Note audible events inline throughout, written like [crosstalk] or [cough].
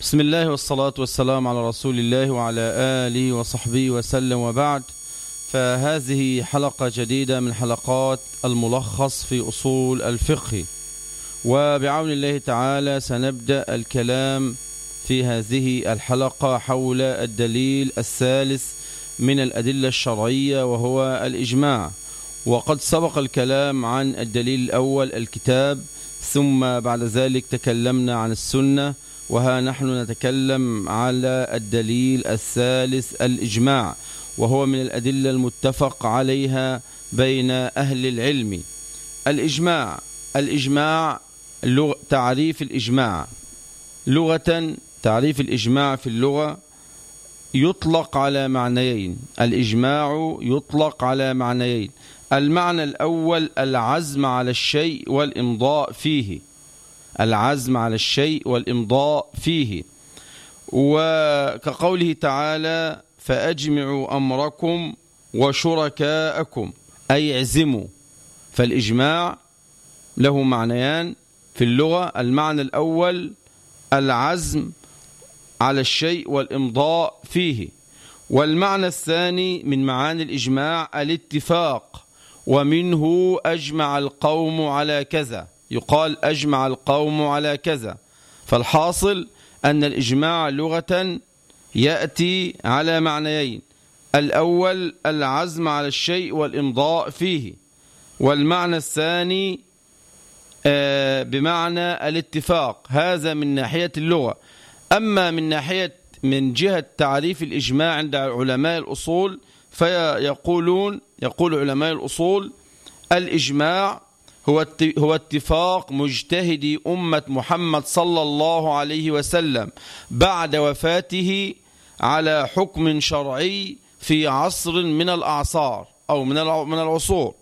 بسم الله والصلاة والسلام على رسول الله وعلى آله وصحبه وسلم وبعد فهذه حلقة جديدة من حلقات الملخص في أصول الفقه وبعون الله تعالى سنبدأ الكلام في هذه الحلقة حول الدليل الثالث من الأدلة الشرعية وهو الإجماع وقد سبق الكلام عن الدليل الأول الكتاب ثم بعد ذلك تكلمنا عن السنة وها نحن نتكلم على الدليل الثالث الإجماع وهو من الأدلة المتفق عليها بين أهل العلم. الإجماع الإجماع تعريف الإجماع. لغة تعريف الإجماع في اللغة يطلق على معنيين. الإجماع يطلق على معنيين. المعنى الأول العزم على الشيء والإمضاء فيه. العزم على الشيء والإمضاء فيه. وكقوله تعالى فأجمعوا أمركم وشركاءكم أي اعزموا. فالإجماع له معنيان في اللغة. المعنى الأول العزم على الشيء والإمضاء فيه. والمعنى الثاني من معاني الإجماع الاتفاق. ومنه أجمع القوم على كذا. يقال أجمع القوم على كذا. فالحاصل أن الإجماع لغة يأتي على معنيين. الأول العزم على الشيء والإمضاء فيه. والمعنى الثاني آه، بمعنى الاتفاق. هذا من ناحية اللغة. أما من ناحية من جهة تعريف الإجماع عند علماء الأصول فيقولون يقول علماء الأصول الإجماع هو هو اتفاق مجتهدي أمة محمد صلى الله عليه وسلم بعد وفاته على حكم شرعي في عصر من الأعصار أو من من العصور.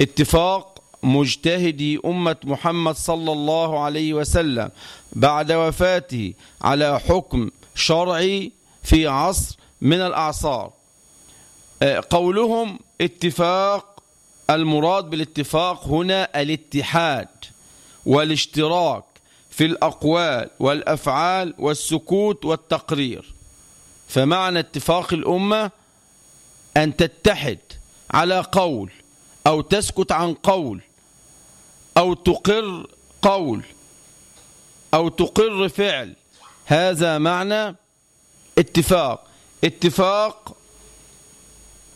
اتفاق مجتهدي أمة محمد صلى الله عليه وسلم بعد وفاته على حكم شرعي في عصر من الأعصار. قولهم اتفاق المراد بالاتفاق هنا الاتحاد والاشتراك في الأقوال والأفعال والسكوت والتقرير. فمعنى اتفاق الأمة أن تتحد على قول أو تسكت عن قول أو تقر قول أو تقر فعل. هذا معنى اتفاق. اتفاق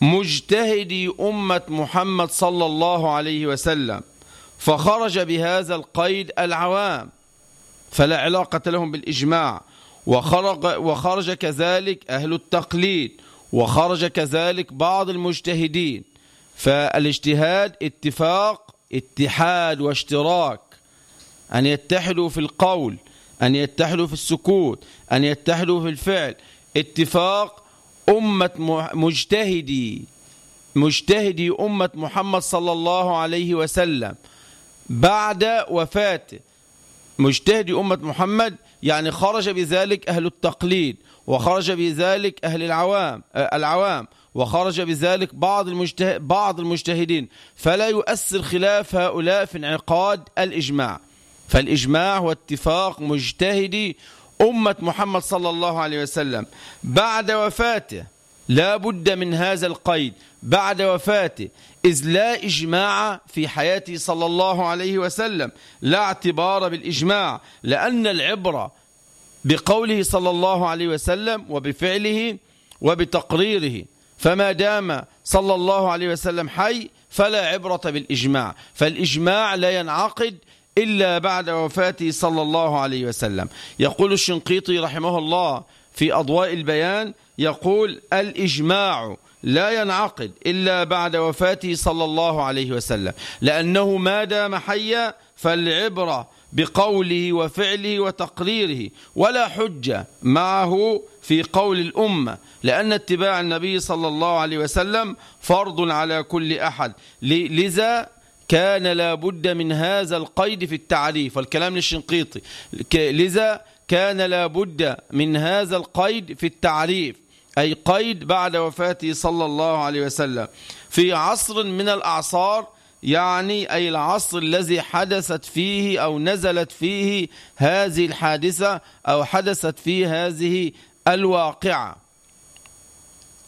مجتهدي أمة محمد صلى الله عليه وسلم فخرج بهذا القيد العوام فلا علاقة لهم بالإجماع وخرج, وخرج كذلك أهل التقليد وخرج كذلك بعض المجتهدين فالاجتهاد اتفاق اتحاد واشتراك أن يتحدوا في القول أن يتحدوا في السكوت أن يتحدوا في الفعل اتفاق أمة مجتهدي مجتهدي أمة محمد صلى الله عليه وسلم. بعد وفاته مجتهدي أمة محمد يعني خرج بذلك أهل التقليد وخرج بذلك أهل العوام آه، العوام وخرج بذلك بعض المجتهد بعض المجتهدين. فلا يؤثر خلاف هؤلاء في انعقاد الإجماع. فالإجماع هو اتفاق مجتهدي أمة محمد صلى الله عليه وسلم. بعد وفاته لا بد من هذا القيد. بعد وفاته إذ لا إجماع في حياته صلى الله عليه وسلم. لا اعتبار بالإجماع لأن العبرة بقوله صلى الله عليه وسلم وبفعله وبتقريره. فما دام صلى الله عليه وسلم حي فلا عبرة بالإجماع. فالإجماع لا ينعقد إلا بعد وفاته صلى الله عليه وسلم. يقول الشنقيطي رحمه الله في أضواء البيان يقول الإجماع لا ينعقد إلا بعد وفاته صلى الله عليه وسلم. لأنه ما دام حيا فالعبرة بقوله وفعله وتقريره ولا حجة معه في قول الأمة. لأن اتباع النبي صلى الله عليه وسلم فرض على كل أحد. لذا كان لابد من هذا القيد في التعريف والكلام للشنقيطي. لذا كان لابد من هذا القيد في التعريف أي قيد بعد وفاته صلى الله عليه وسلم. في عصر من الأعصار يعني أي العصر الذي حدثت فيه أو نزلت فيه هذه الحادثة أو حدثت فيه هذه الواقعة.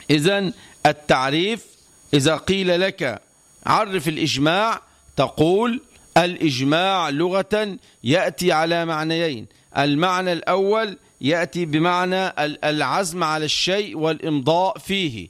إذا التعريف إذا قيل لك عرف الإجماع تقول الإجماع لغة يأتي على معنيين. المعنى الأول يأتي بمعنى العزم على الشيء والإمضاء فيه.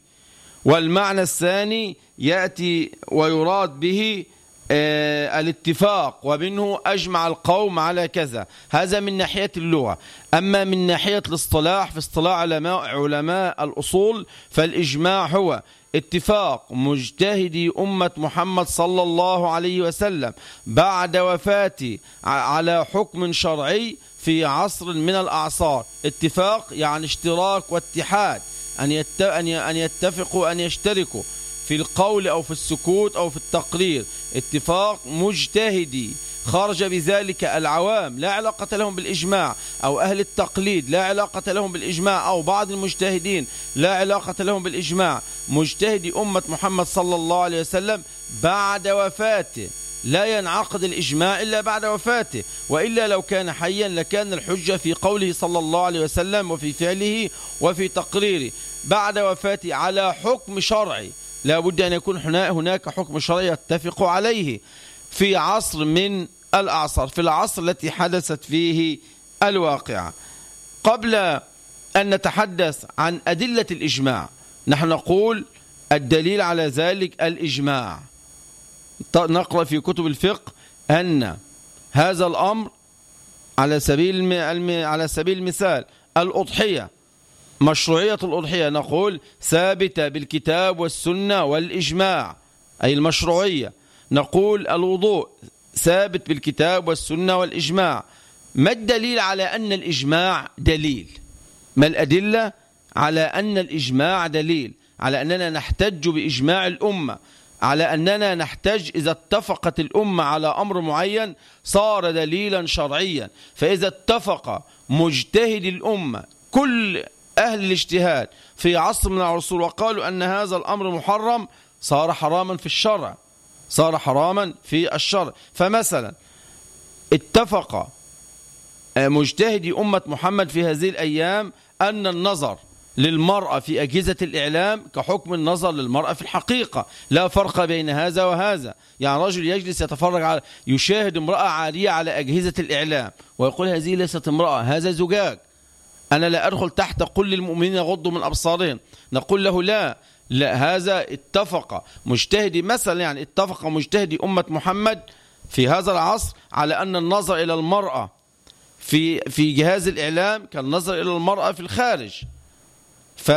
والمعنى الثاني يأتي ويراد به آه الاتفاق ومنه أجمع القوم على كذا. هذا من ناحية اللغة. أما من ناحية الاصطلاح في اصطلاح علماء, علماء الأصول فالإجماع هو اتفاق مجتهدي أمة محمد صلى الله عليه وسلم بعد وفاته على حكم شرعي في عصر من الأعصار. اتفاق يعني اشتراك واتحاد أن يتفقوا أن يشتركوا في القول أو في السكوت أو في التقرير. اتفاق مجتهدي. خرج بذلك العوام لا علاقة لهم بالإجماع أو أهل التقليد لا علاقة لهم بالإجماع أو بعض المجتهدين لا علاقة لهم بالإجماع. مجتهدي أمة محمد صلى الله عليه وسلم بعد وفاته لا ينعقد الإجماع إلا بعد وفاته. وإلا لو كان حيا لكان الحجة في قوله صلى الله عليه وسلم وفي فعله وفي تقريره. بعد وفاته على حكم شرعي لا بد أن يكون هناك حكم شرعي يتفق عليه. في عصر من الأعصار في العصر التي حدثت فيه الواقعة. قبل أن نتحدث عن أدلة الإجماع نحن نقول الدليل على ذلك الإجماع. نقرأ في كتب الفقه أن هذا الأمر على سبيل على سبيل المثال الأضحية مشروعية الأضحية نقول ثابتة بالكتاب والسنة والإجماع أي المشروعية. نقول الوضوء ثابت بالكتاب والسنة والإجماع. ما الدليل على أن الإجماع دليل؟ ما الأدلة على أن الإجماع دليل؟ على أننا نحتج بإجماع الأمة. على أننا نحتاج إذا اتفقت الأمة على أمر معين صار دليلا شرعيا. فإذا اتفق مجتهد الأمة كل أهل الاجتهاد في عصر من العصور وقالوا أن هذا الأمر محرم صار حراما في الشرع. صار حراما في الشرع فمثلا اتفق مجتهدي أمة محمد في هذه الأيام أن النظر للمرأة في أجهزة الإعلام كحكم النظر للمرأة في الحقيقة. لا فرق بين هذا وهذا. يعني رجل يجلس يتفرج على يشاهد امرأة عارية على أجهزة الإعلام ويقول هذه ليست امرأة هذا زجاج. أنا لا أدخل تحت قل للمؤمنين يغضوا من أبصارهم. نقول له لا لا هذا اتفق مجتهدي مثلا يعني اتفق مجتهدي أمة محمد في هذا العصر على أن النظر إلى المرأة في في جهاز الإعلام كالنظر إلى المرأة في الخارج. ف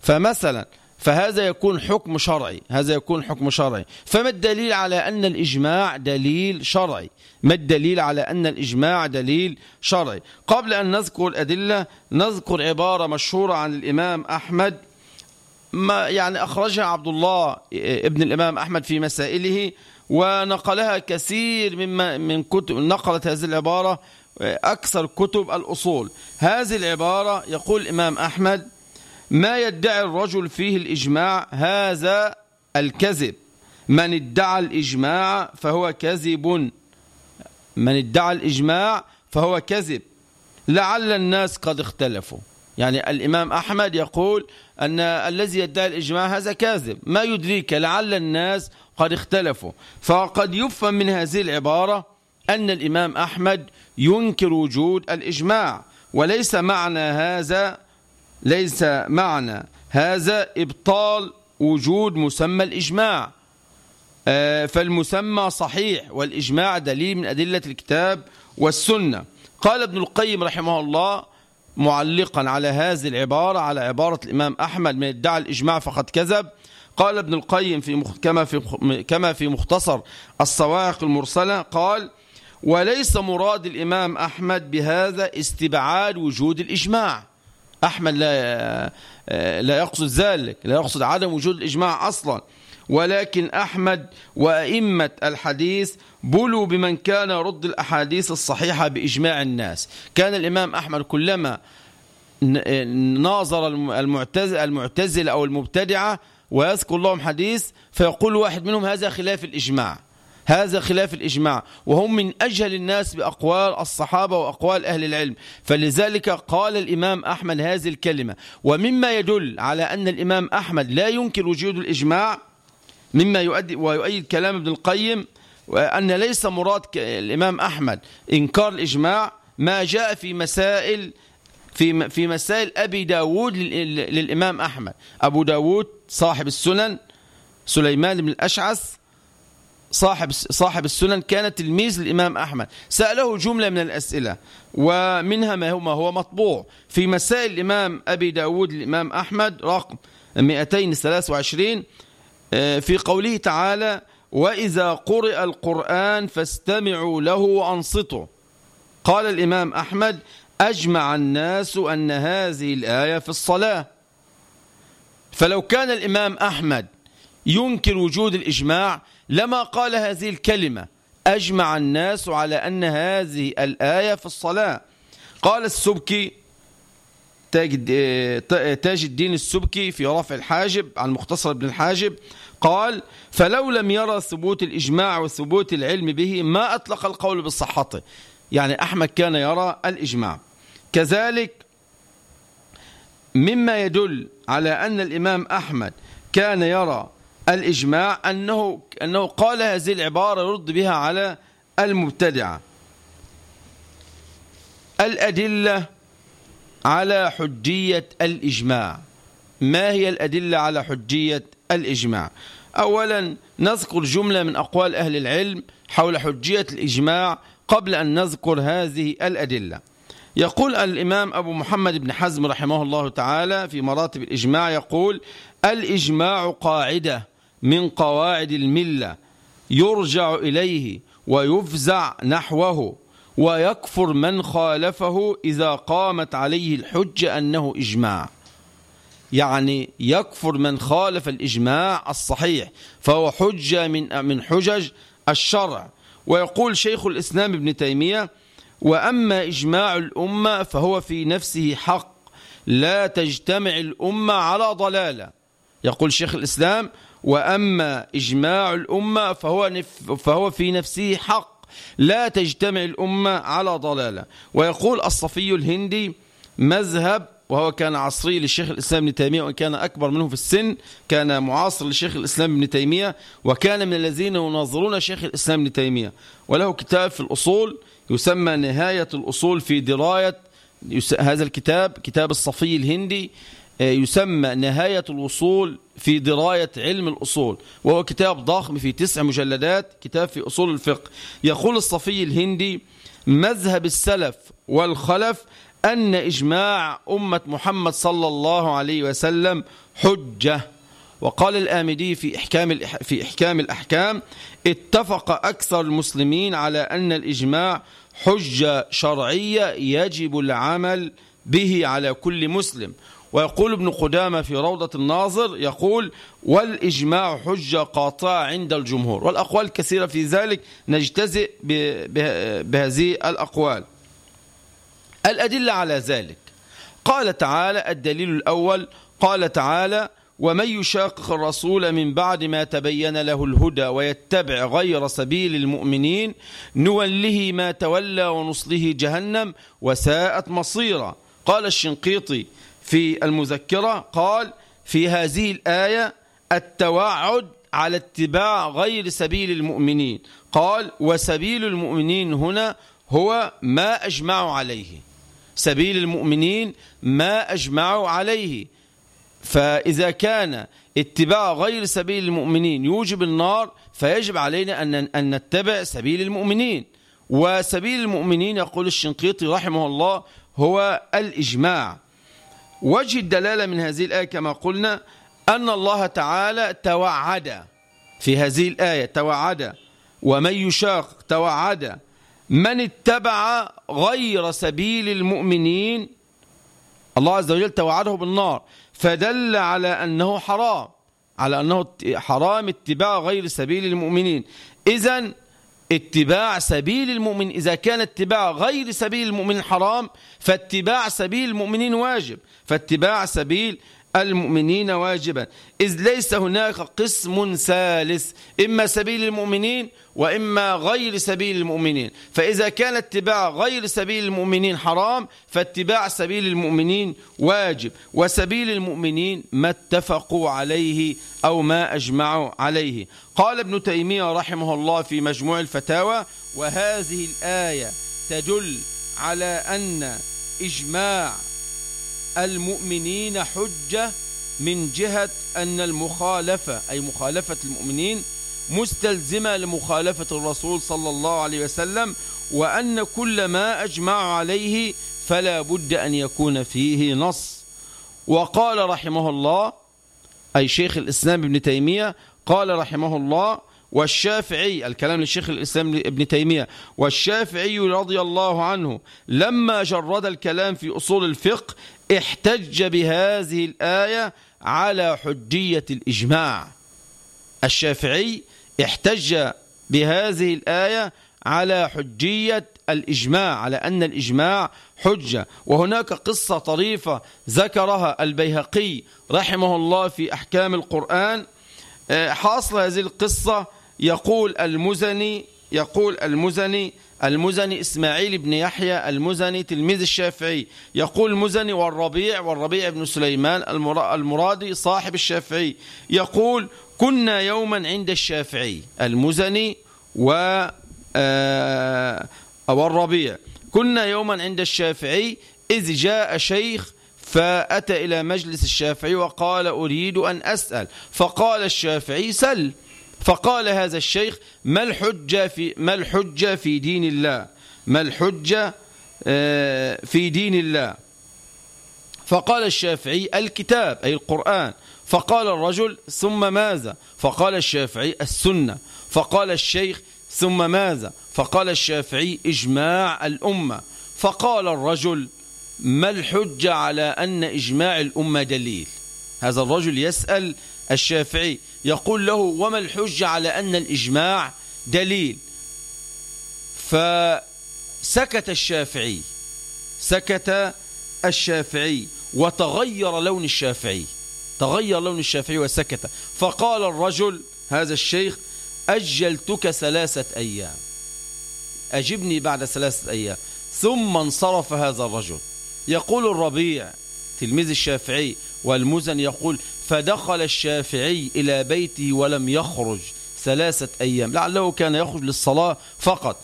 فمثلا فهذا يكون حكم شرعي هذا يكون حكم شرعي. فما الدليل على أن الإجماع دليل شرعي؟ ما الدليل على أن الإجماع دليل شرعي؟ قبل أن نذكر الأدلة نذكر عبارة مشهورة عن الإمام أحمد ما يعني أخرجها عبد الله ابن الإمام أحمد في مسائله ونقلها كثير مما من كتب نقلت هذه العبارة أكثر كتب الأصول. هذه العبارة يقول الإمام أحمد ما يدعي الرجل فيه الإجماع هذا الكذب. من ادعى الإجماع فهو كذب. من ادعى الإجماع فهو كذب. لعل الناس قد اختلفوا. يعني الإمام أحمد يقول أن الذي يدعي الإجماع هذا كاذب. ما يدريك لعل الناس قد اختلفوا. فقد يفهم من هذه العبارة أن الإمام أحمد ينكر وجود الإجماع. وليس معنى هذا ليس معنى هذا إبطال وجود مسمى الإجماع. آه، فالمسمى صحيح والإجماع دليل من أدلة الكتاب والسنة. قال ابن القيم رحمه الله معلقا على هذه العبارة على عبارة الإمام أحمد من ادعى الإجماع فقد كذب قال ابن القيم في. كما في كما في مختصر الصواعق المرسلة قال وليس مراد الإمام أحمد بهذا استبعاد وجود الإجماع أحمد لا لا يقصد ذلك لا يقصد عدم وجود الإجماع أصلا ولكن أحمد وأئمة الحديث بلوا بمن كان يرد الأحاديث الصحيحة بإجماع الناس. كان الإمام أحمد كلما ناظر المعتزل أو المبتدعة ويذكر لهم حديث فيقول واحد منهم هذا خلاف الإجماع هذا خلاف الإجماع وهم من أجهل الناس بأقوال الصحابة وأقوال أهل العلم. فلذلك قال الإمام أحمد هذه الكلمة. ومما يدل على أن الإمام أحمد لا ينكر وجود الإجماع مما يؤدي ويؤيد كلام ابن القيم وأن ليس مراد الإمام أحمد إنكار الإجماع ما جاء في مسائل في في مسائل أبي داود للإمام أحمد. أبو داود صاحب السنن سليمان بن الأشعث صاحب صاحب السنن كان تلميذ للإمام أحمد. سأله جملة من الأسئلة ومنها ما هو ما هو مطبوع. في مسائل الإمام أبي داود للإمام أحمد رقم 223 آه، في قوله تعالى وإذا قرئ القرآن فاستمعوا له وأنصتوا. قال الإمام أحمد أجمع الناس أن هذه الآية في الصلاة. فلو كان الإمام أحمد ينكر وجود الإجماع لما قال هذه الكلمة أجمع الناس على أن هذه الآية في الصلاة. قال السبكي تاج الدين السبكي في رفع الحاجب عن مختصر ابن الحاجب قال فلو لم يرى ثبوت الإجماع وثبوت العلم به ما أطلق القول بصحته يعني أحمد كان يرى الإجماع. كذلك مما يدل على أن الإمام أحمد كان يرى الإجماع أنه, أنه قال هذه العبارة يرد بها على المبتدعة. الأدلة على حجية الإجماع. ما هي الأدلة على حجية الإجماع؟ أولا نذكر جملة من أقوال أهل العلم حول حجية الإجماع قبل أن نذكر هذه الأدلة. يقول الإمام أبو محمد بن حزم رحمه الله تعالى في مراتب الإجماع يقول الإجماع قاعدة من قواعد الملة يرجع إليه ويفزع نحوه. ويكفر من خالفه إذا قامت عليه الحجة أنه إجماع. يعني يكفر من خالف الإجماع الصحيح فهو حجة من من حجج الشرع. ويقول شيخ الإسلام ابن تيمية وأما إجماع الأمة فهو في نفسه حق لا تجتمع الأمة على ضلالة. يقول شيخ الإسلام وأما إجماع الأمة فهو, فهو في نفسه حق. لا تجتمع الأمة على ضلالة. ويقول الصفي الهندي مذهب وهو كان عصري للشيخ الإسلام ابن تيمية وإن كان أكبر منه في السن كان معاصر للشيخ الإسلام ابن تيمية وكان من الذين يناظرون شيخ الإسلام ابن تيمية. وله كتاب في الأصول يسمى نهاية الأصول في دراية هذا الكتاب كتاب الصفي الهندي. يسمى نهاية الوصول في دراية علم الأصول وهو كتاب ضخم في تسع مجلدات كتاب في أصول الفقه. يقول الصفي الهندي مذهب السلف والخلف أن إجماع أمة محمد صلى الله عليه وسلم حجة. وقال الآمدي في إحكام, في إحكام الأحكام اتفق أكثر المسلمين على أن الإجماع حجة شرعية يجب العمل به على كل مسلم. ويقول ابن قدامة في روضة الناظر يقول والإجماع حجة قاطعة عند الجمهور والأقوال كثيرة في ذلك نجتزئ بهذه الأقوال. الأدلة على ذلك. قال تعالى الدليل الأول قال تعالى ومن يشاقق الرسول من بعد ما تبين له الهدى ويتبع غير سبيل المؤمنين نوله ما تولى ونصله جهنم وساءت مصيرا. قال الشنقيطي في المذكرة قال في هذه الآية التوعد على اتباع غير سبيل المؤمنين. قال وسبيل المؤمنين هنا هو ما أجمعوا عليه. سبيل المؤمنين ما أجمعوا عليه. فإذا كان اتباع غير سبيل المؤمنين يوجب النار فيجب علينا أن أن نتبع سبيل المؤمنين. وسبيل المؤمنين يقول الشنقيطي رحمه الله هو الإجماع. وجه الدلالة من هذه الآية كما قلنا أن الله تعالى توعد. في هذه الآية توعد. ومن يشاق توعد. من اتبع غير سبيل المؤمنين. الله عز وجل توعده بالنار. فدل على أنه حرام. على أنه حرام اتباع غير سبيل المؤمنين. إذا اتباع سبيل المؤمن. إذا كان اتباع غير سبيل المؤمن حرام فاتباع سبيل المؤمنين واجب. فاتباع سبيل المؤمنين واجبا. إذ ليس هناك قسم ثالث إما سبيل المؤمنين وإما غير سبيل المؤمنين. فإذا كان اتباع غير سبيل المؤمنين حرام فاتباع سبيل المؤمنين واجب. وسبيل المؤمنين ما اتفقوا عليه أو ما أجمعوا عليه. قال ابن تيمية رحمه الله في مجموع الفتاوى وهذه الآية تدل على أن إجماع المؤمنين حجة من جهة أن المخالفة أي مخالفة المؤمنين مستلزمة لمخالفة الرسول صلى الله عليه وسلم وأن كل ما أجمع عليه فلا بد أن يكون فيه نص. وقال رحمه الله أي شيخ الإسلام ابن تيمية قال رحمه الله والشافعي الكلام للشيخ الإسلام ابن تيمية والشافعي رضي الله عنه لما جرد الكلام في أصول الفقه احتج بهذه الآية على حجية الإجماع. الشافعي احتج بهذه الآية على حجية الإجماع على أن الإجماع حجة. وهناك قصة طريفة ذكرها البيهقي رحمه الله في أحكام القرآن. آه، حاصل هذه القصة يقول المزني يقول المزني المزني إسماعيل بن يحيى المزني تلميذ الشافعي. يقول المزني والربيع والربيع بن سليمان المرادي صاحب الشافعي. يقول كنا يوما عند الشافعي المزني و آه، والربيع. كنا يوما عند الشافعي إذ جاء شيخ فأتى إلى مجلس الشافعي وقال أريد أن أسأل فقال الشافعي سل فقال هذا الشيخ ما الحجة في, ما الحجة في دين الله؟ ما الحجة آه، في دين الله؟ فقال الشافعي الكتاب أي القرآن. فقال الرجل ثم ماذا؟ فقال الشافعي السنة. فقال الشيخ ثم ماذا؟ فقال الشافعي إجماع الأمة. فقال الرجل ما الحجة على أن إجماع الأمة دليل؟ هذا الرجل يسأل الشافعي يقول له وما الحجة على أن الإجماع دليل؟ فسكت الشافعي سكت الشافعي وتغير لون الشافعي تغير لون الشافعي وسكت. فقال الرجل هذا الشيخ أجلتك ثلاثة أيام. أجبني بعد ثلاثة أيام. ثم انصرف هذا الرجل. يقول الربيع تلميذ الشافعي والمزن يقول فدخل الشافعي إلى بيته ولم يخرج ثلاثة أيام. لعله كان يخرج للصلاة فقط.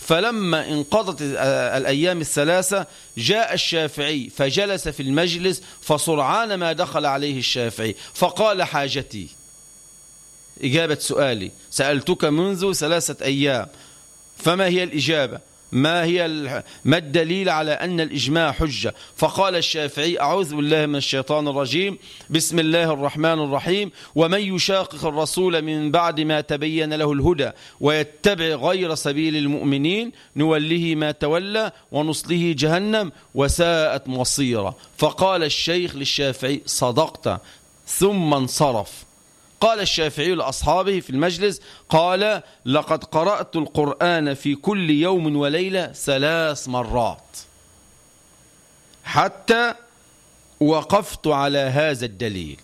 فلما انقضت الأيام الثلاثة جاء الشافعي فجلس في المجلس فسرعان ما دخل عليه الشافعي فقال حاجتي. إجابة سؤالي. سألتك منذ ثلاثة أيام. فما هي الإجابة؟ ما هي ما الدليل على أن الإجماع حجة؟ فقال الشافعي أعوذ بالله من الشيطان الرجيم. بسم الله الرحمن الرحيم. ومن يشاقق الرسول من بعد ما تبين له الهدى ويتبع غير سبيل المؤمنين نوله ما تولى ونصله جهنم وساءت مصيرا. فقال الشيخ للشافعي صدقت. ثم انصرف. قال الشافعي لأصحابه في المجلس قال لقد قرأت القرآن في كل يوم وليلة ثلاث مرات. حتى وقفت على هذا الدليل.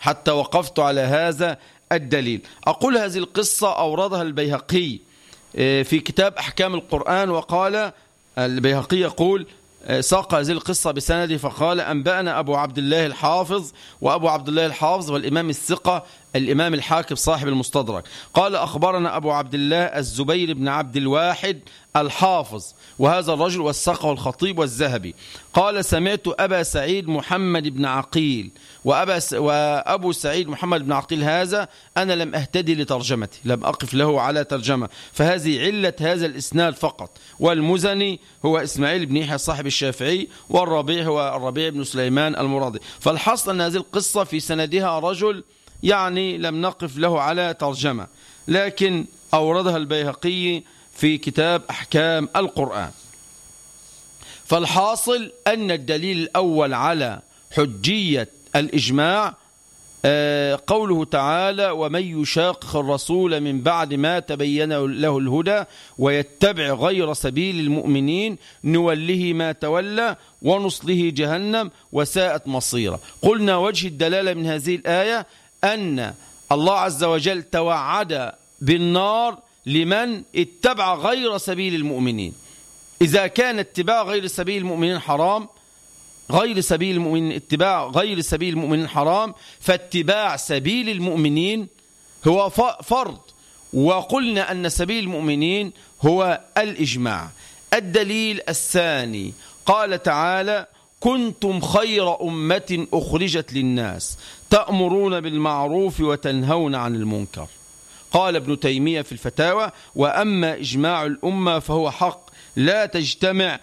حتى وقفت على هذا الدليل. أقول هذه القصة أوردها البيهقي آه، في كتاب أحكام القرآن وقال البيهقي يقول ساق هذه القصة بسنده فقال أنبأنا أبو عبد الله الحافظ وأبو عبد الله الحافظ والإمام الثقة الإمام الحاكم صاحب المستدرك. قال أخبرنا أبو عبد الله الزبير بن عبد الواحد الحافظ وهذا الرجل وثقه الخطيب والذهبي. قال سمعت أبا سعيد محمد بن عقيل وأبا س... وأبو سعيد محمد بن عقيل هذا أنا لم أهتدي لترجمته لم أقف له على ترجمة. فهذه علة هذا الإسناد فقط. والمزني هو إسماعيل بن يحيى صاحب الشافعي والربيع هو الربيع بن سليمان المرادي. فالحصل أن هذه القصة في سندها رجل يعني لم نقف له على ترجمة لكن أوردها البيهقي في كتاب أحكام القرآن. فالحاصل أن الدليل الأول على حجية الإجماع آه، قوله تعالى ومن يشاقق الرسول من بعد ما تبين له الهدى ويتبع غير سبيل المؤمنين نوله ما تولى ونصله جهنم وساءت مصيرا قلنا وجه الدلالة من هذه الآية أن الله عز وجل توعد بالنار لمن اتبع غير سبيل المؤمنين. إذا كان اتباع غير سبيل المؤمنين حرام غير سبيل المؤمنين اتباع غير سبيل المؤمنين حرام فاتباع سبيل المؤمنين هو فرض. وقلنا أن سبيل المؤمنين هو الإجماع. الدليل الثاني قال تعالى كنتم خير أمة أخرجت للناس. تأمرون بالمعروف وتنهون عن المنكر. قال ابن تيمية في الفتاوى وأما إجماع الأمة فهو حق. لا تجتمع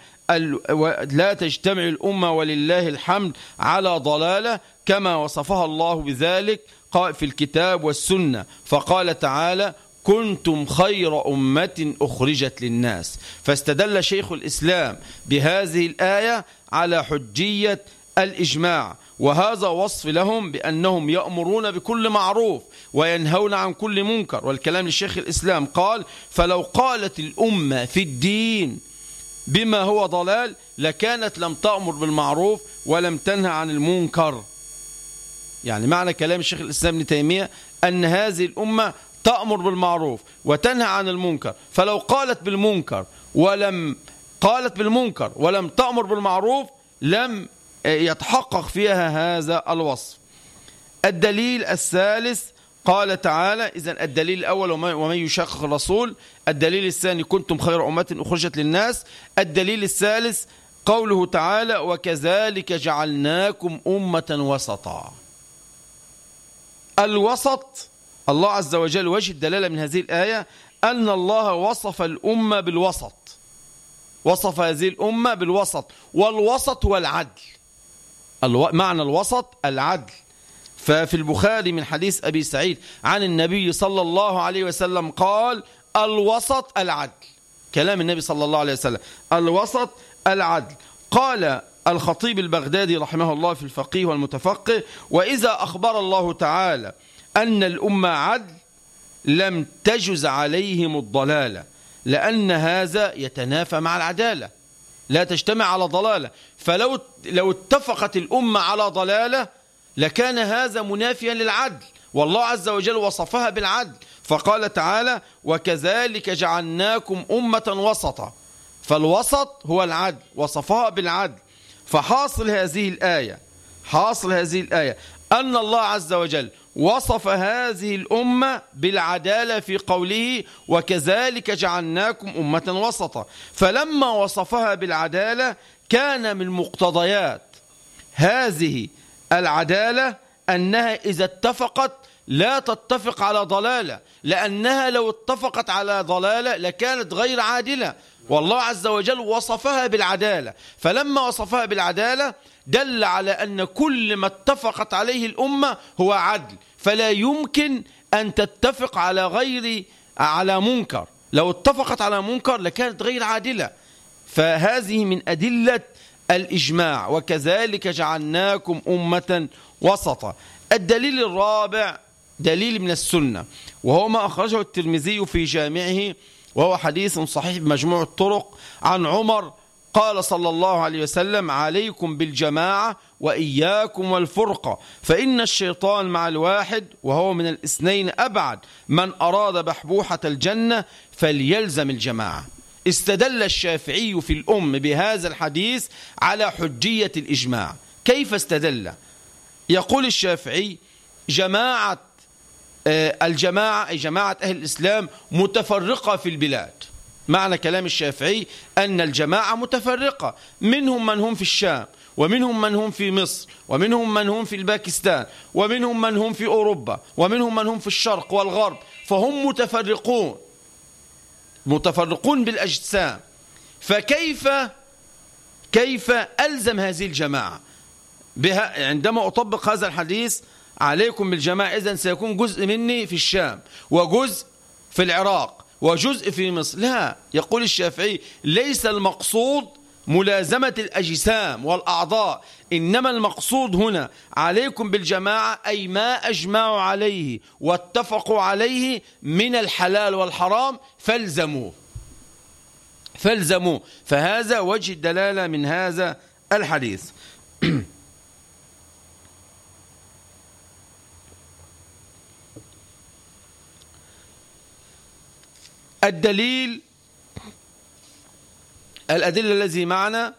لا تجتمع الأمة ولله الحمد على ضلالة كما وصفها الله بذلك في الكتاب والسنة. فقال تعالى كنتم خير أمة أخرجت للناس. فاستدل شيخ الإسلام بهذه الآية على حجية الإجماع. وهذا وصف لهم بأنهم يأمرون بكل معروف وينهون عن كل منكر. والكلام للشيخ الإسلام قال فلو قالت الأمة في الدين بما هو ضلال لكانت لم تأمر بالمعروف ولم تنهى عن المنكر. يعني معنى كلام الشيخ الإسلام ابن تيمية أن هذه الأمة تأمر بالمعروف وتنهى عن المنكر. فلو قالت بالمنكر ولم قالت بالمنكر ولم تأمر بالمعروف لم يتحقق فيها هذا الوصف. الدليل الثالث قال تعالى إذا الدليل الأول ومن يشقق الرسول؟ الدليل الثاني كنتم خير أمة أخرجت للناس. الدليل الثالث قوله تعالى وكذلك جعلناكم أمة وسطا. الوسط الله عز وجل وجه الدلالة من هذه الآية أن الله وصف الأمة بالوسط. وصف هذه الأمة بالوسط والوسط هو العدل. معنى الوسط العدل. ففي البخاري من حديث أبي سعيد عن النبي صلى الله عليه وسلم قال الوسط العدل. كلام النبي صلى الله عليه وسلم. الوسط العدل. قال الخطيب البغدادي رحمه الله في الفقيه والمتفقه وإذا أخبر الله تعالى أن الأمة عدل لم تجز عليهم الضلالة لأن هذا يتنافى مع العدالة. لا تجتمع على ضلالة. فلو لو اتفقت الأمة على ضلالة لكان هذا منافيا للعدل. والله عز وجل وصفها بالعدل. فقال تعالى وكذلك جعلناكم أمة وسطا. فالوسط هو العدل وصفها بالعدل. فحاصل هذه الآية حاصل هذه الآية أن الله عز وجل وصف هذه الأمة بالعدالة في قوله وكذلك جعلناكم أمة وسطا. فلما وصفها بالعدالة كان من مقتضيات هذه العدالة أنها إذا اتفقت لا تتفق على ضلالة لأنها لو اتفقت على ضلالة لكانت غير عادلة. والله عز وجل وصفها بالعدالة. فلما وصفها بالعدالة دل على أن كل ما اتفقت عليه الأمة هو عدل. فلا يمكن أن تتفق على غير على منكر. لو اتفقت على منكر لكانت غير عادلة. فهذه من أدلة الإجماع. وكذلك جعلناكم أمة وسطا. الدليل الرابع دليل من السنة. وهو ما أخرجه الترمذي في جامعه. وهو حديث صحيح بمجموع الطرق. عن عمر قال صلى الله عليه وسلم عليكم بالجماعة وإياكم والفرقة. فإن الشيطان مع الواحد وهو من الاثنين أبعد. من أراد بحبوحة الجنة فليلزم الجماعة. استدل الشافعي في الأم بهذا الحديث على حجية الإجماع. كيف استدل؟ يقول الشافعي جماعة آه، الجماعة أي جماعة أهل الإسلام متفرقة في البلاد. معنى كلام الشافعي أن الجماعة متفرقة. منهم من هم في الشام ومنهم من هم في مصر ومنهم من هم في الباكستان ومنهم من هم في أوروبا ومنهم من هم في الشرق والغرب. فهم متفرقون متفرقون بالأجسام. فكيف كيف ألزم هذه الجماعة؟ بها عندما أطبق هذا الحديث عليكم بالجماعة إذن سيكون جزء مني في الشام وجزء في العراق. وجزء في مصر. لا يقول الشافعي ليس المقصود ملازمة الأجسام والأعضاء إنما المقصود هنا عليكم بالجماعة أي ما أجمعوا عليه واتفقوا عليه من الحلال والحرام فالزموه. فالزموا فهذا وجه الدلالة من هذا الحديث. [clears throat] الدليل الأدلة الذي معنا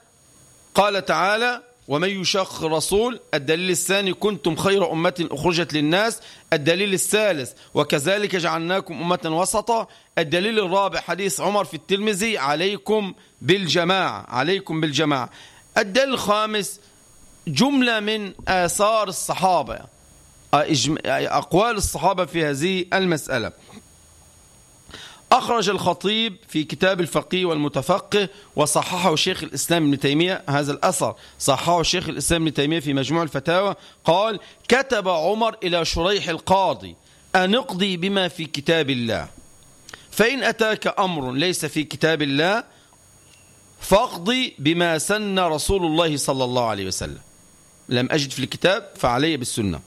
قال تعالى ومن يشق الرسول الدليل الثاني كنتم خير أمة أخرجت للناس الدليل الثالث وكذلك جعلناكم أمة وسطا الدليل الرابع حديث عمر في الترمذي عليكم بالجماعة عليكم بالجماعة. الدليل الخامس جملة من آثار الصحابة أقوال الصحابة في هذه المسألة. أخرج الخطيب في كتاب الفقيه والمتفقه وصححه شيخ الإسلام ابن تيمية هذا الأثر. صححه شيخ الإسلام ابن تيمية في مجموع الفتاوى. قال كتب عمر إلى شريح القاضي أن اقضي بما في كتاب الله. فإن أتاك أمر ليس في كتاب الله فاقضي بما سن رسول الله صلى الله عليه وسلم. لم أجد في الكتاب فعلي بالسنة.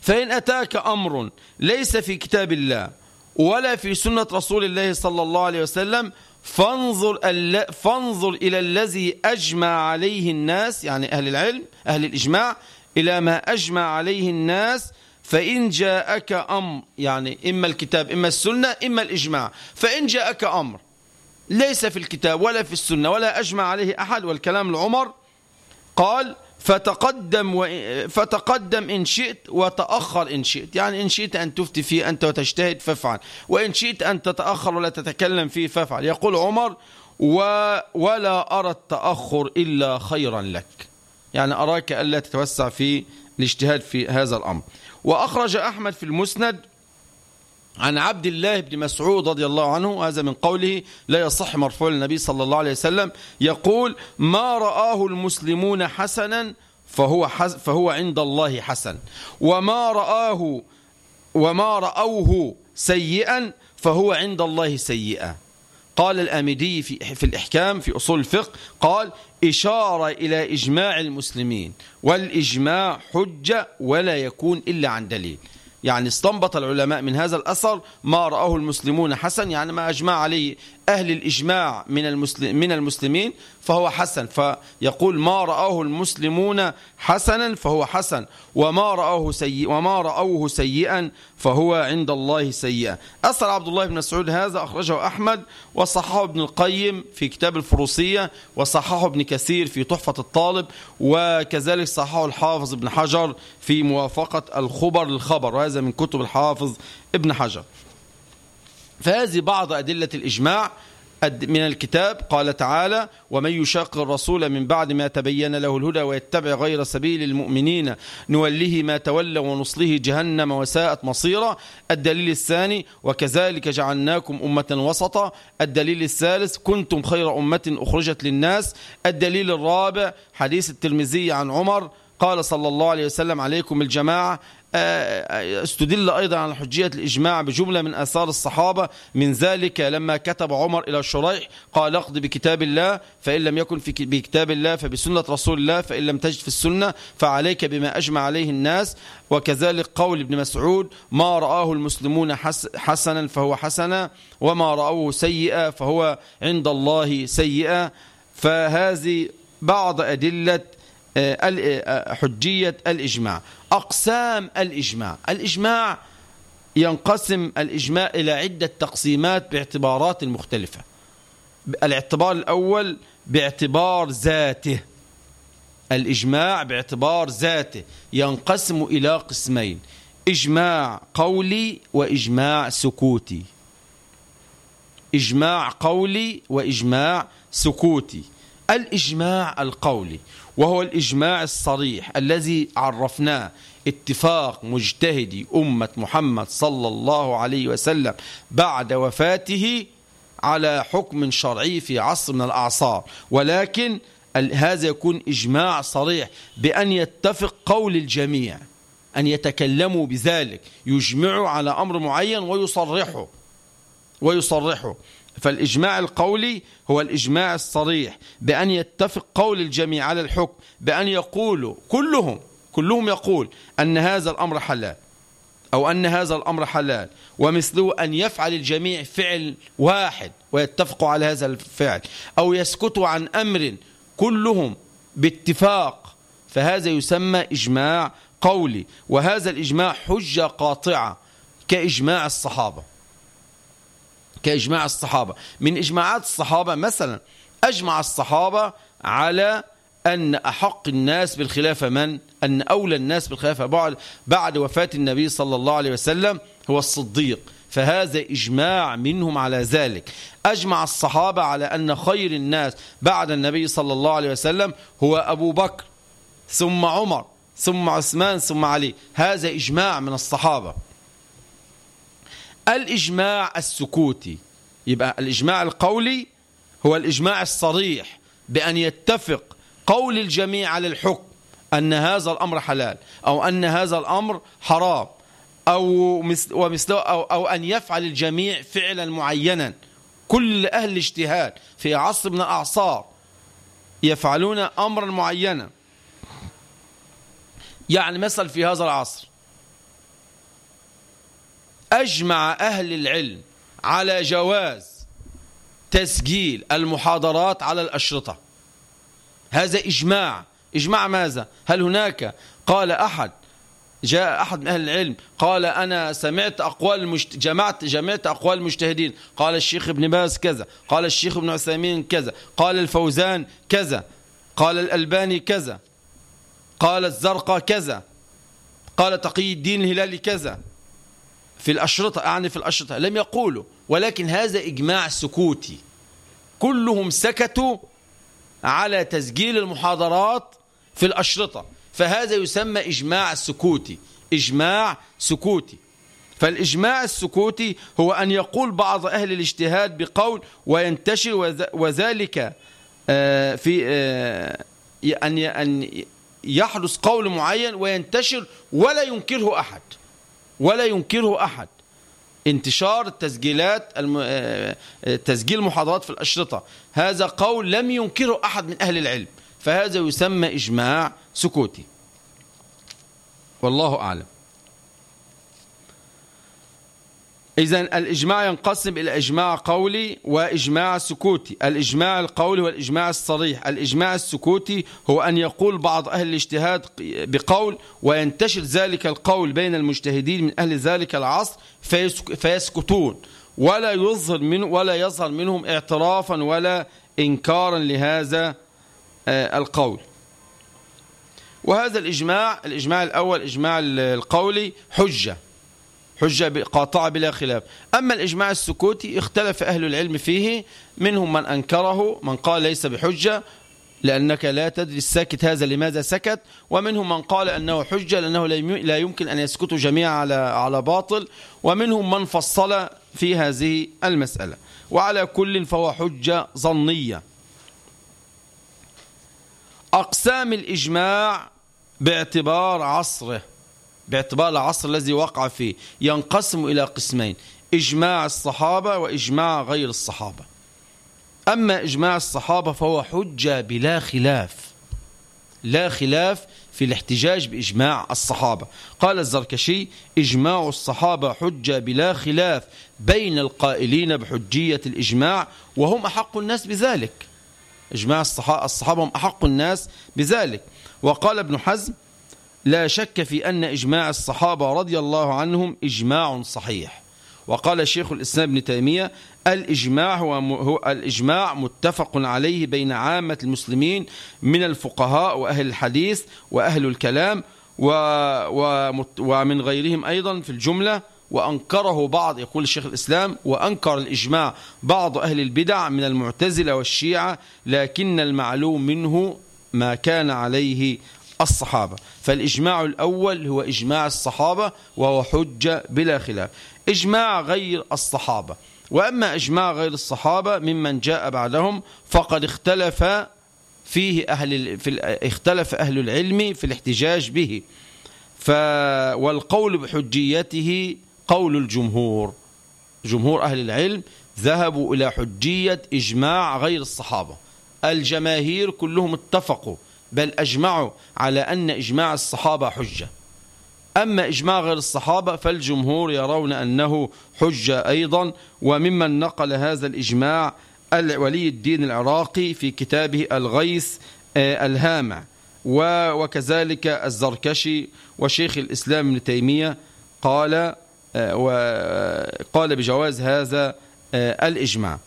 فإن أتاك أمر ليس في كتاب الله ولا في سنة رسول الله صلى الله عليه وسلم فانظر, فانظر إلى الذي أجمع عليه الناس يعني أهل العلم أهل الإجماع إلى ما أجمع عليه الناس فإن جاءك أمر يعني إما الكتاب إما السنة إما الإجماع. فإن جاءك أمر ليس في الكتاب ولا في السنة ولا أجمع عليه أحد والكلام لعمر قال فتقدم و... فتقدم إن شئت وتأخر إن شئت. يعني إن شئت أن تفتي فيه أنت وتجتهد فافعل. وإن شئت أن تتأخر ولا تتكلم فيه فافعل. يقول عمر و... ولا أرى التأخر إلا خيرا لك. يعني أراك ألا تتوسع في الاجتهاد في هذا الأمر. وأخرج أحمد في المسند عن عبد الله بن مسعود رضي الله عنه هذا من قوله لا يصح مرفوع النبي صلى الله عليه وسلم. يقول ما رآه المسلمون حسنا فهو, فهو عند الله حسن. وما رآه وما رأوه سيئا فهو عند الله سيئا. قال الآمدي في, في الإحكام في أصول الفقه قال إشارة إلى إجماع المسلمين والإجماع حجة ولا يكون إلا عن دليل. يعني استنبط العلماء من هذا الأثر ما رآه المسلمون حسن يعني ما أجمع عليه أهل الإجماع من, من المسلمين فهو حسن. فيقول ما رآه المسلمون حسنا فهو حسن وما رآه سيء وما رأوه سيئا فهو عند الله سيئا. أثر عبد الله بن مسعود هذا أخرجه أحمد وصححه ابن القيم في كتاب الفروسية وصححه ابن كثير في تحفة الطالب وكذلك صححه الحافظ ابن حجر في موافقة الخبر للخبر وهذا من كتب الحافظ ابن حجر. فهذه بعض أدلة الإجماع من الكتاب قال تعالى ومن يشاق الرسول من بعد ما تبين له الهدى ويتبع غير سبيل المؤمنين نوله ما تولى ونصله جهنم وساءت مصيرا. الدليل الثاني وكذلك جعلناكم أمة وسطا. الدليل الثالث كنتم خير أمة أخرجت للناس. الدليل الرابع حديث الترمذي عن عمر قال صلى الله عليه وسلم عليكم الجماعة آه، استدل أيضا على حجية الإجماع بجملة من أثار الصحابة. من ذلك لما كتب عمر إلى الشريح قال اقض بكتاب الله فإن لم يكن في بكتاب الله فبسنة رسول الله فإن لم تجد في السنة فعليك بما أجمع عليه الناس. وكذلك قول ابن مسعود ما رآه المسلمون حسنا فهو حسنا وما رأوه سيئا فهو عند الله سيئا. فهذه بعض أدلة آه، آه، حجية الإجماع. أقسام الإجماع. الإجماع ينقسم الإجماع إلى عدة تقسيمات باعتبارات مختلفة. الاعتبار الأول باعتبار ذاته. الإجماع باعتبار ذاته. ينقسم إلى قسمين. إجماع قولي وإجماع سكوتي. إجماع قولي وإجماع سكوتي. الإجماع القولي. وهو الإجماع الصريح الذي عرفناه اتفاق مجتهدي أمة محمد صلى الله عليه وسلم بعد وفاته على حكم شرعي في عصر من الأعصار. ولكن هذا يكون إجماع صريح بأن يتفق قول الجميع أن يتكلموا بذلك يجمعوا على أمر معين ويصرحوا ويصرحوا. فالإجماع القولي هو الإجماع الصريح بأن يتفق قول الجميع على الحكم بأن يقولوا كلهم كلهم يقول أن هذا الأمر حلال أو أن هذا الأمر حلال ومثله أن يفعل الجميع فعل واحد ويتفقوا على هذا الفعل أو يسكتوا عن أمر كلهم باتفاق فهذا يسمى إجماع قولي وهذا الإجماع حجة قاطعة كإجماع الصحابة. كإجماع الصحابة. من إجماعات الصحابة مثلا أجمع الصحابة على أن أحق الناس بالخلافة من؟ أن أولى الناس بالخلافة بعد, بعد وفاة النبي صلى الله عليه وسلم هو الصديق. فهذا إجماع منهم على ذلك. أجمع الصحابة على أن خير الناس بعد النبي صلى الله عليه وسلم هو أبو بكر ثم عمر ثم عثمان ثم علي. هذا إجماع من الصحابة. الإجماع السكوتي. يبقى الإجماع القولي هو الإجماع الصريح بأن يتفق قول الجميع على الحكم أن هذا الأمر حلال أو أن هذا الأمر حرام أو ومثله أو, أو أن يفعل الجميع فعلا معينا. كل أهل الاجتهاد في عصر من الأعصار يفعلون أمرا معينا. يعني مثل في هذا العصر أجمع أهل العلم على جواز تسجيل المحاضرات على الأشرطة. هذا إجماع. إجماع ماذا؟ هل هناك؟ قال أحد. جاء أحد من أهل العلم. قال أنا سمعت أقوال المجت... جمعت جمعت أقوال المجتهدين. قال الشيخ ابن باز كذا. قال الشيخ ابن عثيمين كذا. قال الفوزان كذا. قال الألباني كذا. قال الزرقاء كذا. قال تقي الدين الهلالي كذا. في الأشرطة أعني في الأشرطة لم يقولوا ولكن هذا إجماع سكوتي. كلهم سكتوا على تسجيل المحاضرات في الأشرطة. فهذا يسمى إجماع سكوتي إجماع سكوتي. فالإجماع السكوتي هو أن يقول بعض أهل الاجتهاد بقول وينتشر وذلك آه، في آه، أن يحدث قول معين وينتشر ولا ينكره أحد. ولا ينكره أحد. انتشار التسجيلات آه، تسجيل محاضرات في الأشرطة. هذا قول لم ينكره أحد من أهل العلم. فهذا يسمى إجماع سكوتي. والله أعلم. إذا الإجماع ينقسم إلى إجماع قولي وإجماع سكوتي. الإجماع القولي والإجماع الصريح. الإجماع السكوتي هو أن يقول بعض أهل الاجتهاد بقول وينتشر ذلك القول بين المجتهدين من أهل ذلك العصر فيسكتون. ولا يظهر من ولا يظهر منهم اعترافا ولا إنكارا لهذا آه، القول. وهذا الإجماع الإجماع الأول إجماع القولي حجة. حجة قاطعة بلا خلاف. أما الإجماع السكوتي اختلف أهل العلم فيه منهم من أنكره من قال ليس بحجة لأنك لا تدري الساكت هذا لماذا سكت ومنهم من قال أنه حجة لأنه لا يمكن أن يسكتوا جميعا على على باطل ومنهم من فصل في هذه المسألة. وعلى كل فهو حجة ظنية. أقسام الإجماع باعتبار عصره. باعتبار العصر الذي وقع فيه ينقسم إلى قسمين إجماع الصحابة وإجماع غير الصحابة. أما إجماع الصحابة فهو حجة بلا خلاف لا خلاف في الاحتجاج بإجماع الصحابة. قال الزركشي إجماع الصحابة حجة بلا خلاف بين القائلين بحجية الإجماع وهم أحق الناس بذلك. إجماع الصحابة هم أحق الناس بذلك. وقال ابن حزم لا شك في أن إجماع الصحابة رضي الله عنهم إجماع صحيح. وقال شيخ الإسلام ابن تيمية الإجماع هو, هو الإجماع متفق عليه بين عامة المسلمين من الفقهاء وأهل الحديث وأهل الكلام و ومن غيرهم أيضا في الجملة. وأنكره بعض يقول الشيخ الإسلام وأنكر الإجماع بعض أهل البدع من المعتزلة والشيعة لكن المعلوم منه ما كان عليه الصحابة. فالإجماع الأول هو إجماع الصحابة وهو حجة بلا خلاف. إجماع غير الصحابة. وأما إجماع غير الصحابة ممن جاء بعدهم فقد اختلف فيه أهل في اختلف أهل العلم في الاحتجاج به. والقول بحجيته قول الجمهور. جمهور أهل العلم ذهبوا إلى حجية إجماع غير الصحابة. الجماهير كلهم اتفقوا. بل أجمعوا على أن إجماع الصحابة حجة. أما إجماع غير الصحابة فالجمهور يرون أنه حجة أيضا وممن نقل هذا الإجماع ولي الدين العراقي في كتابه الغيث آه، الهامع. وكذلك الزركشي وشيخ الإسلام ابن تيمية قال آه، وقال بجواز هذا آه، الإجماع.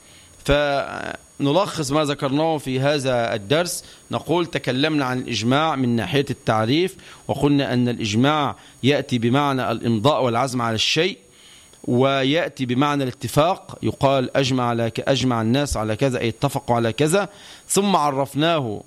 فنلخص ما ذكرناه في هذا الدرس. نقول تكلمنا عن الإجماع من ناحية التعريف وقلنا أن الإجماع يأتي بمعنى الإمضاء والعزم على الشيء ويأتي بمعنى الاتفاق يقال أجمع, على أجمع الناس على كذا أي اتفقوا على كذا ثم عرفناه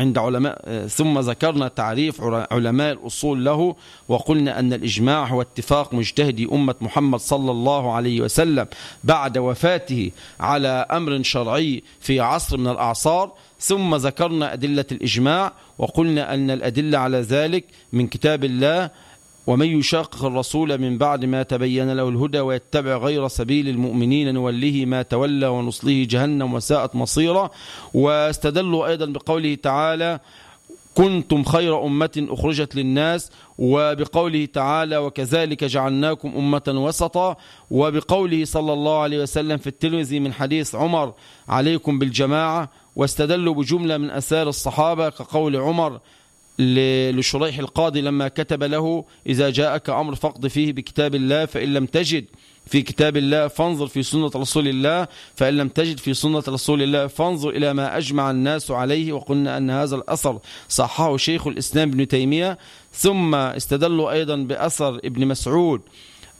عند علماء ثم ذكرنا تعريف علماء الأصول له وقلنا أن الإجماع هو اتفاق مجتهدي أمة محمد صلى الله عليه وسلم بعد وفاته على أمر شرعي في عصر من الأعصار. ثم ذكرنا أدلة الإجماع وقلنا أن الأدلة على ذلك من كتاب الله ومن يشاقق الرسول من بعد ما تبين له الهدى ويتبع غير سبيل المؤمنين نوله ما تولى ونصله جهنم وساءت مصيرا. واستدلوا أيضا بقوله تعالى كنتم خير أمة أخرجت للناس. وبقوله تعالى وكذلك جعلناكم أمة وسطا. وبقوله صلى الله عليه وسلم في الترمذي من حديث عمر عليكم بالجماعة. واستدلوا بجملة من أثار الصحابة كقول عمر لشريح القاضي لما كتب له إذا جاءك أمر فقد فيه بكتاب الله فإن لم تجد في كتاب الله فانظر في سنة رسول الله فإن لم تجد في سنة رسول الله فانظر إلى ما أجمع الناس عليه وقلنا أن هذا الأثر صححه شيخ الإسلام ابن تيمية ثم استدلوا أيضا بأثر ابن مسعود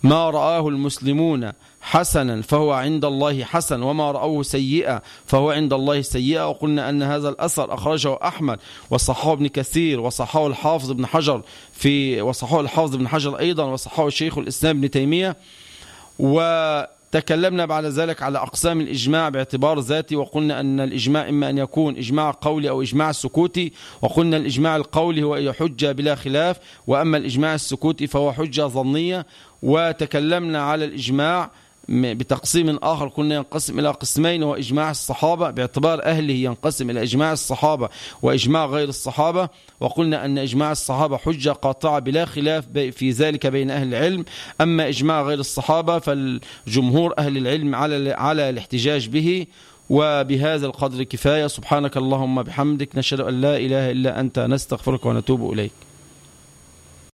ما رآه المسلمون حسنا فهو عند الله حسن وما رأوه سيئا فهو عند الله سيئا. وقلنا أن هذا الأثر أخرجه أحمد وصححه ابن كثير وصححه الحافظ ابن حجر في وصححه الحافظ ابن حجر أيضا وصححه الشيخ الإسلام ابن تيمية. وتكلمنا بعد ذلك على أقسام الإجماع باعتبار ذاتي وقلنا أن الإجماع إما أن يكون إجماع قولي أو إجماع سكوتي وقلنا الإجماع القولي هو حجة بلا خلاف وأما الإجماع السكوتي فهو حجة ظنية. وتكلمنا على الإجماع بتقسيم آخر. كنا ينقسم إلى قسمين وهو إجماع الصحابة. باعتبار أهله ينقسم إلى إجماع الصحابة وإجماع غير الصحابة. وقلنا أن إجماع الصحابة حجة قاطعة بلا خلاف في ذلك بين أهل العلم. أما إجماع غير الصحابة فالجمهور أهل العلم على على الاحتجاج به. وبهذا القدر كفاية. سبحانك اللهم بحمدك نشهد أن لا إله إلا أنت. نستغفرك ونتوب إليك.